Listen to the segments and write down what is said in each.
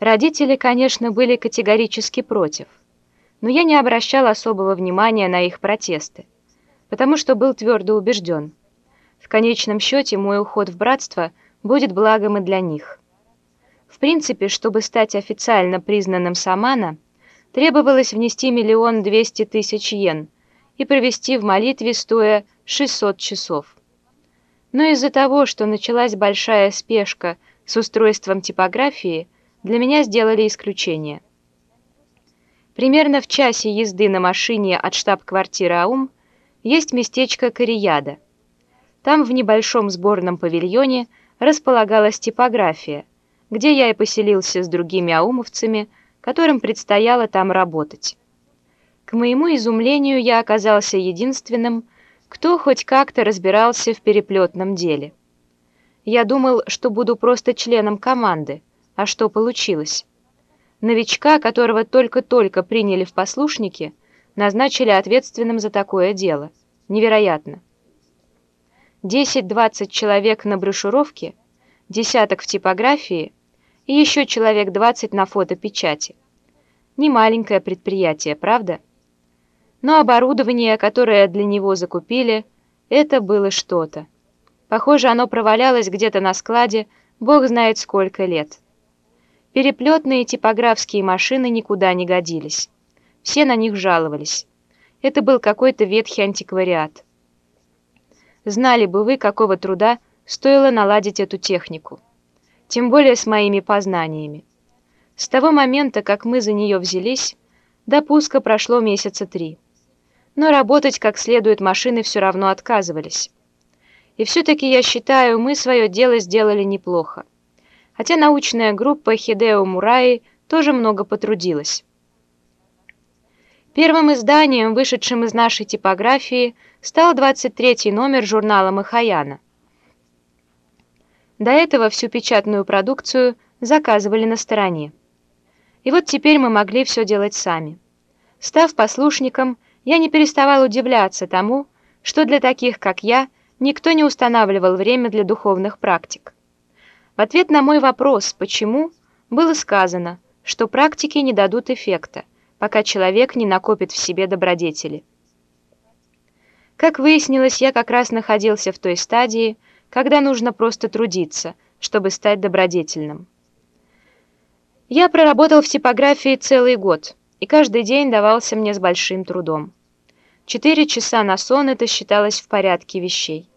Родители, конечно, были категорически против, но я не обращал особого внимания на их протесты, потому что был твердо убежден. В конечном счете мой уход в братство будет благом и для них. В принципе, чтобы стать официально признанным Самана, требовалось внести миллион двести тысяч йен и провести в молитве стоя 600 часов. Но из-за того, что началась большая спешка с устройством типографии, для меня сделали исключение. Примерно в часе езды на машине от штаб-квартиры АУМ есть местечко Корияда. Там в небольшом сборном павильоне располагалась типография, где я и поселился с другими аумовцами, которым предстояло там работать. К моему изумлению я оказался единственным, кто хоть как-то разбирался в переплетном деле. Я думал, что буду просто членом команды, а что получилось? Новичка, которого только-только приняли в послушники, назначили ответственным за такое дело. Невероятно. 10-20 человек на брошюровке, десяток в типографии и еще человек 20 на фотопечати. Не маленькое предприятие, правда? Но оборудование, которое для него закупили, это было что-то. Похоже, оно провалялось где-то на складе, бог знает сколько лет. Переплетные типографские машины никуда не годились. Все на них жаловались. Это был какой-то ветхий антиквариат. Знали бы вы, какого труда стоило наладить эту технику. Тем более с моими познаниями. С того момента, как мы за нее взялись, до пуска прошло месяца три но работать как следует машины все равно отказывались. И все-таки, я считаю, мы свое дело сделали неплохо. Хотя научная группа Хидео Мураи тоже много потрудилась. Первым изданием, вышедшим из нашей типографии, стал 23-й номер журнала «Махаяна». До этого всю печатную продукцию заказывали на стороне. И вот теперь мы могли все делать сами. Став послушником, я не переставал удивляться тому, что для таких, как я, никто не устанавливал время для духовных практик. В ответ на мой вопрос «почему?» было сказано, что практики не дадут эффекта, пока человек не накопит в себе добродетели. Как выяснилось, я как раз находился в той стадии, когда нужно просто трудиться, чтобы стать добродетельным. Я проработал в типографии целый год, и каждый день давался мне с большим трудом. Четыре часа на сон это считалось в порядке вещей.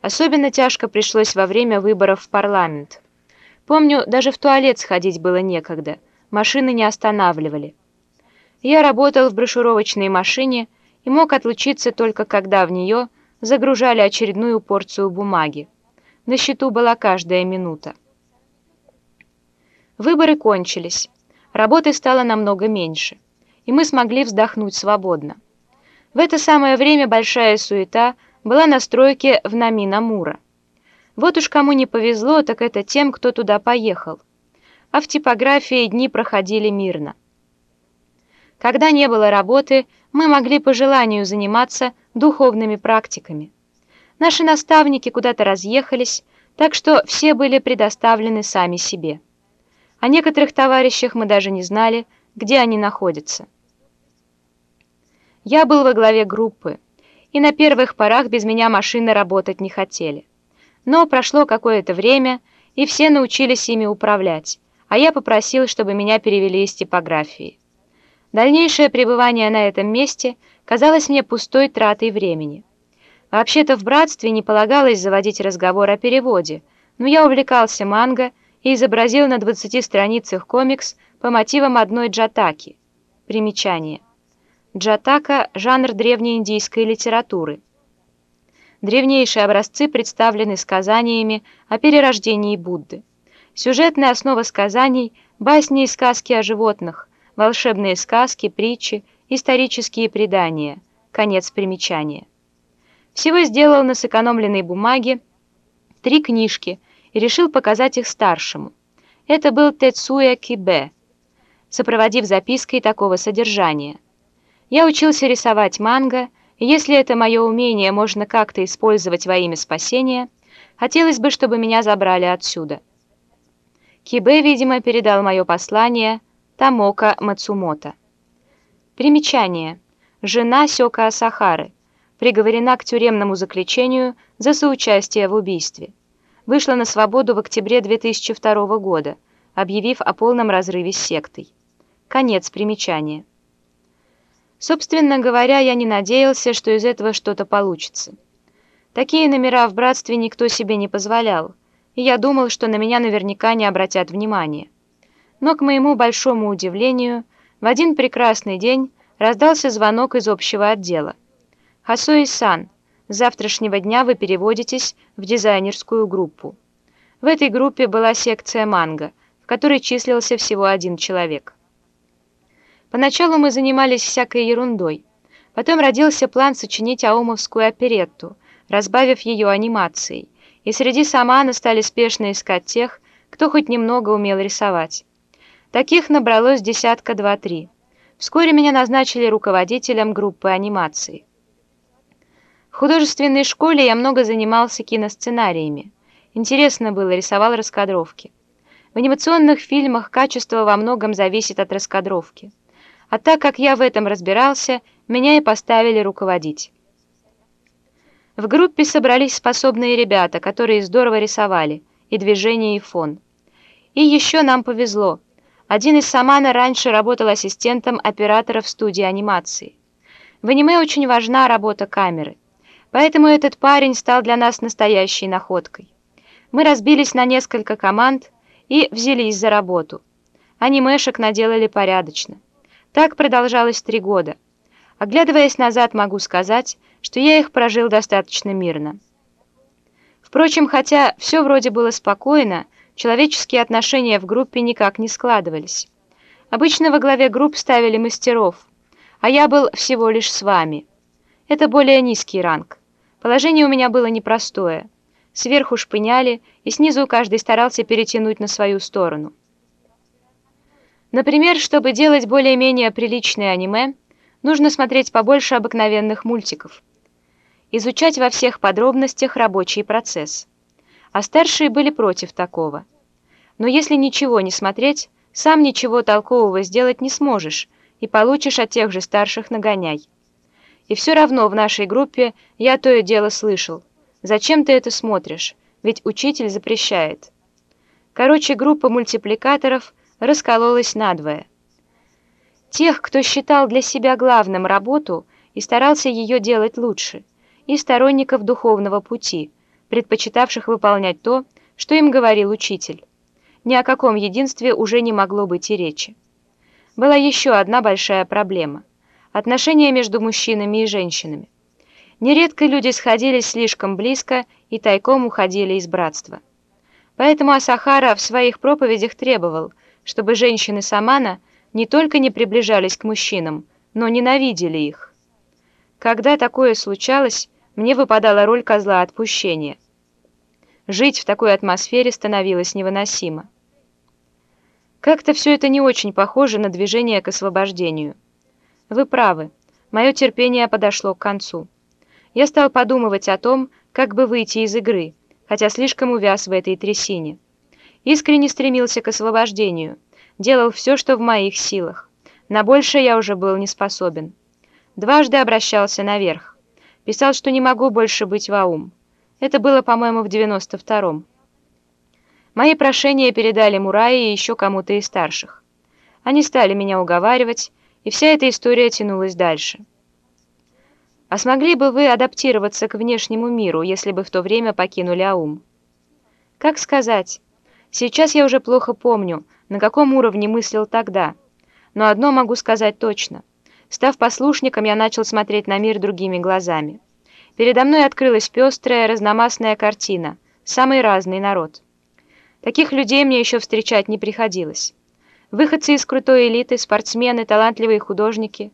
Особенно тяжко пришлось во время выборов в парламент. Помню, даже в туалет сходить было некогда, машины не останавливали. Я работал в брошюровочной машине и мог отлучиться только когда в нее загружали очередную порцию бумаги. На счету была каждая минута. Выборы кончились, работы стало намного меньше, и мы смогли вздохнуть свободно. В это самое время большая суета была на стройке в Наминамура. Вот уж кому не повезло, так это тем, кто туда поехал. А в типографии дни проходили мирно. Когда не было работы, мы могли по желанию заниматься духовными практиками. Наши наставники куда-то разъехались, так что все были предоставлены сами себе. О некоторых товарищах мы даже не знали, где они находятся. Я был во главе группы, и на первых порах без меня машины работать не хотели. Но прошло какое-то время, и все научились ими управлять, а я попросил, чтобы меня перевели из типографии. Дальнейшее пребывание на этом месте казалось мне пустой тратой времени. Вообще-то в братстве не полагалось заводить разговор о переводе, но я увлекался манго и изобразил на 20 страницах комикс по мотивам одной джатаки. Примечание. Джатака – жанр древнеиндийской литературы. Древнейшие образцы представлены сказаниями о перерождении Будды. Сюжетная основа сказаний – басни и сказки о животных, волшебные сказки, притчи, исторические предания. Конец примечания. Всего сделал на сэкономленной бумаге три книжки и решил показать их старшему. Это был Тецуя Кибе, сопроводив запиской такого содержания – я учился рисовать манго, и если это мое умение можно как-то использовать во имя спасения, хотелось бы, чтобы меня забрали отсюда. Кибе, видимо, передал мое послание Тамока Мацумото. Примечание. Жена Сёка Асахары. Приговорена к тюремному заключению за соучастие в убийстве. Вышла на свободу в октябре 2002 года, объявив о полном разрыве с сектой. Конец примечания. Собственно говоря, я не надеялся, что из этого что-то получится. Такие номера в братстве никто себе не позволял, и я думал, что на меня наверняка не обратят внимания. Но, к моему большому удивлению, в один прекрасный день раздался звонок из общего отдела. «Хасуи-сан, с завтрашнего дня вы переводитесь в дизайнерскую группу». В этой группе была секция манго, в которой числился всего один человек. Поначалу мы занимались всякой ерундой. Потом родился план сочинить аумовскую оперетту, разбавив ее анимацией, и среди Самана стали спешно искать тех, кто хоть немного умел рисовать. Таких набралось десятка два-три. Вскоре меня назначили руководителем группы анимации. В художественной школе я много занимался киносценариями. Интересно было, рисовал раскадровки. В анимационных фильмах качество во многом зависит от раскадровки. А так как я в этом разбирался, меня и поставили руководить. В группе собрались способные ребята, которые здорово рисовали, и движение, и фон. И еще нам повезло. Один из Самана раньше работал ассистентом оператора в студии анимации. В аниме очень важна работа камеры, поэтому этот парень стал для нас настоящей находкой. Мы разбились на несколько команд и взялись за работу. Анимешек наделали порядочно. Так продолжалось три года. Оглядываясь назад, могу сказать, что я их прожил достаточно мирно. Впрочем, хотя все вроде было спокойно, человеческие отношения в группе никак не складывались. Обычно во главе групп ставили мастеров, а я был всего лишь с вами. Это более низкий ранг. Положение у меня было непростое. Сверху шпыняли, и снизу каждый старался перетянуть на свою сторону. Например, чтобы делать более-менее приличное аниме, нужно смотреть побольше обыкновенных мультиков. Изучать во всех подробностях рабочий процесс. А старшие были против такого. Но если ничего не смотреть, сам ничего толкового сделать не сможешь и получишь от тех же старших нагоняй. И все равно в нашей группе я то и дело слышал. Зачем ты это смотришь? Ведь учитель запрещает. Короче, группа мультипликаторов – раскололась надвое. Тех, кто считал для себя главным работу и старался ее делать лучше, и сторонников духовного пути, предпочитавших выполнять то, что им говорил учитель. Ни о каком единстве уже не могло быть и речи. Была еще одна большая проблема – отношения между мужчинами и женщинами. Нередко люди сходились слишком близко и тайком уходили из братства. Поэтому Асахара в своих проповедях требовал – чтобы женщины Самана не только не приближались к мужчинам, но ненавидели их. Когда такое случалось, мне выпадала роль козла отпущения. Жить в такой атмосфере становилось невыносимо. Как-то все это не очень похоже на движение к освобождению. Вы правы, мое терпение подошло к концу. Я стал подумывать о том, как бы выйти из игры, хотя слишком увяз в этой трясине. Искренне стремился к освобождению, делал все, что в моих силах. На большее я уже был не способен. Дважды обращался наверх. Писал, что не могу больше быть в АУМ. Это было, по-моему, в 92-м. Мои прошения передали Мурае и еще кому-то из старших. Они стали меня уговаривать, и вся эта история тянулась дальше. А смогли бы вы адаптироваться к внешнему миру, если бы в то время покинули АУМ? Как сказать? Сейчас я уже плохо помню, на каком уровне мыслил тогда. Но одно могу сказать точно. Став послушником, я начал смотреть на мир другими глазами. Передо мной открылась пестрая, разномастная картина, самый разный народ. Таких людей мне еще встречать не приходилось. Выходцы из крутой элиты, спортсмены, талантливые художники.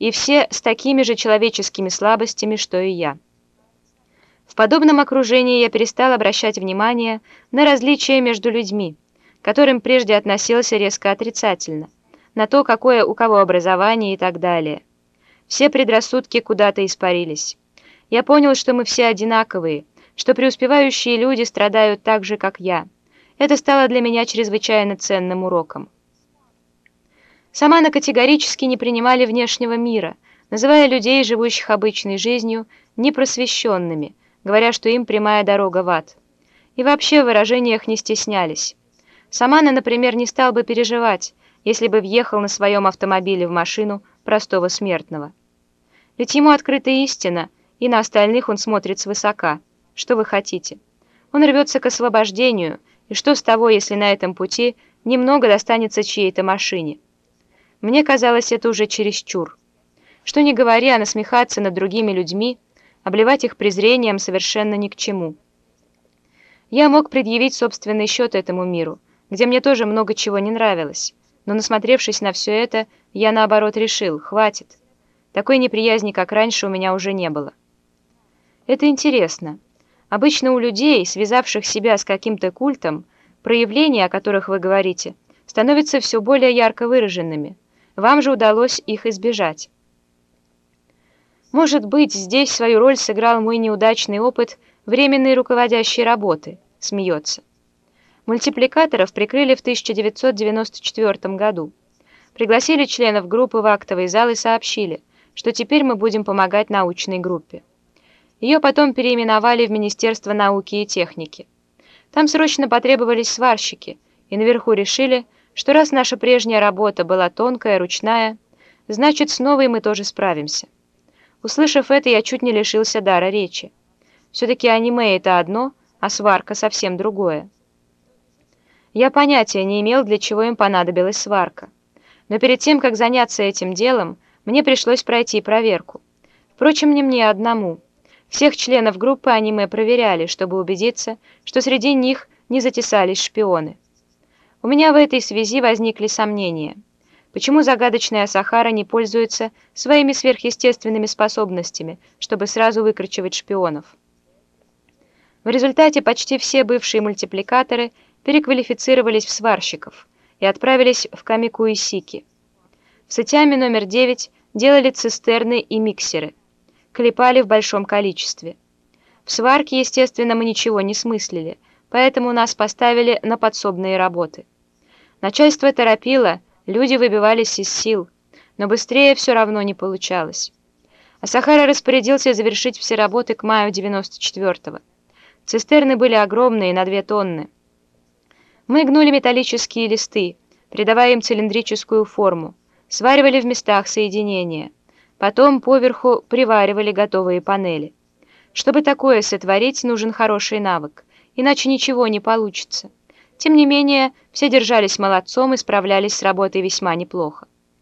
И все с такими же человеческими слабостями, что и я. В подобном окружении я перестал обращать внимание на различия между людьми, к которым прежде относился резко отрицательно, на то, какое у кого образование и так далее. Все предрассудки куда-то испарились. Я понял, что мы все одинаковые, что преуспевающие люди страдают так же, как я. Это стало для меня чрезвычайно ценным уроком. Самана категорически не принимали внешнего мира, называя людей, живущих обычной жизнью, непросвещенными, говоря, что им прямая дорога в ад. И вообще в выражениях не стеснялись. Самана, например, не стал бы переживать, если бы въехал на своем автомобиле в машину простого смертного. Ведь ему открыта истина, и на остальных он смотрит свысока. Что вы хотите? Он рвется к освобождению, и что с того, если на этом пути немного достанется чьей-то машине? Мне казалось, это уже чересчур. Что не говори, а насмехаться над другими людьми, обливать их презрением совершенно ни к чему. Я мог предъявить собственный счет этому миру, где мне тоже много чего не нравилось, но насмотревшись на все это, я наоборот решил, хватит. Такой неприязни, как раньше, у меня уже не было. Это интересно. Обычно у людей, связавших себя с каким-то культом, проявления, о которых вы говорите, становятся все более ярко выраженными. Вам же удалось их избежать. Может быть, здесь свою роль сыграл мой неудачный опыт временной руководящей работы, смеется. Мультипликаторов прикрыли в 1994 году. Пригласили членов группы в актовый зал и сообщили, что теперь мы будем помогать научной группе. Ее потом переименовали в Министерство науки и техники. Там срочно потребовались сварщики, и наверху решили, что раз наша прежняя работа была тонкая, ручная, значит, с новой мы тоже справимся. Услышав это, я чуть не лишился дара речи. Все-таки аниме — это одно, а сварка — совсем другое. Я понятия не имел, для чего им понадобилась сварка. Но перед тем, как заняться этим делом, мне пришлось пройти проверку. Впрочем, не мне одному. Всех членов группы аниме проверяли, чтобы убедиться, что среди них не затесались шпионы. У меня в этой связи возникли сомнения. Почему загадочная Сахара не пользуется своими сверхъестественными способностями, чтобы сразу выкручивать шпионов? В результате почти все бывшие мультипликаторы переквалифицировались в сварщиков и отправились в Камикуисики. В Сатяме номер 9 делали цистерны и миксеры, клепали в большом количестве. В сварке, естественно, мы ничего не смыслили, поэтому нас поставили на подсобные работы. Начальство торопило, Люди выбивались из сил, но быстрее все равно не получалось. А Сахара распорядился завершить все работы к маю 94-го. Цистерны были огромные, на две тонны. Мы гнули металлические листы, придавая им цилиндрическую форму, сваривали в местах соединения. Потом поверху приваривали готовые панели. Чтобы такое сотворить, нужен хороший навык, иначе ничего не получится. Тем не менее, все держались молодцом и справлялись с работой весьма неплохо.